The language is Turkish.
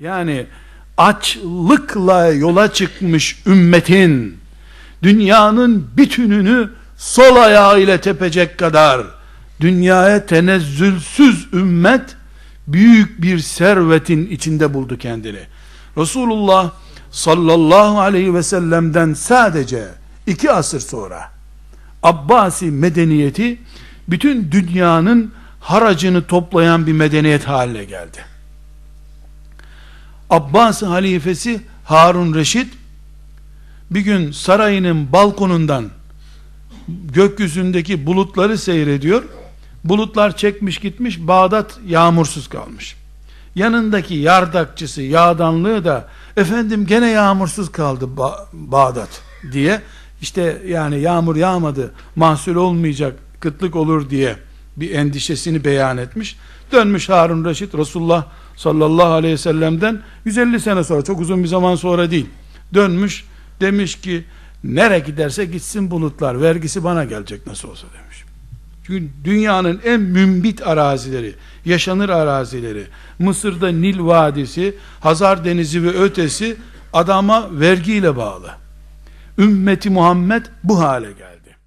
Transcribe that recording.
Yani açlıkla yola çıkmış ümmetin dünyanın bütününü sol ayağı ile tepecek kadar dünyaya tenezzülsüz ümmet büyük bir servetin içinde buldu kendini. Resulullah sallallahu aleyhi ve sellem'den sadece iki asır sonra Abbasi medeniyeti bütün dünyanın haracını toplayan bir medeniyet haline geldi. Abbas halifesi Harun Reşit bir gün sarayının balkonundan gökyüzündeki bulutları seyrediyor. Bulutlar çekmiş gitmiş, Bağdat yağmursuz kalmış. Yanındaki yardakçısı, yağdanlığı da efendim gene yağmursuz kaldı ba Bağdat diye işte yani yağmur yağmadı, mahsul olmayacak, kıtlık olur diye bir endişesini beyan etmiş. Dönmüş Harun Reşit Resulullah sallallahu aleyhi ve sellem'den 150 sene sonra çok uzun bir zaman sonra değil. Dönmüş demiş ki nere giderse gitsin bulutlar vergisi bana gelecek nasıl olsa demiş. Çünkü dünyanın en mümbit arazileri, yaşanır arazileri, Mısır'da Nil Vadisi, Hazar Denizi ve ötesi adama vergiyle bağlı. Ümmeti Muhammed bu hale geldi.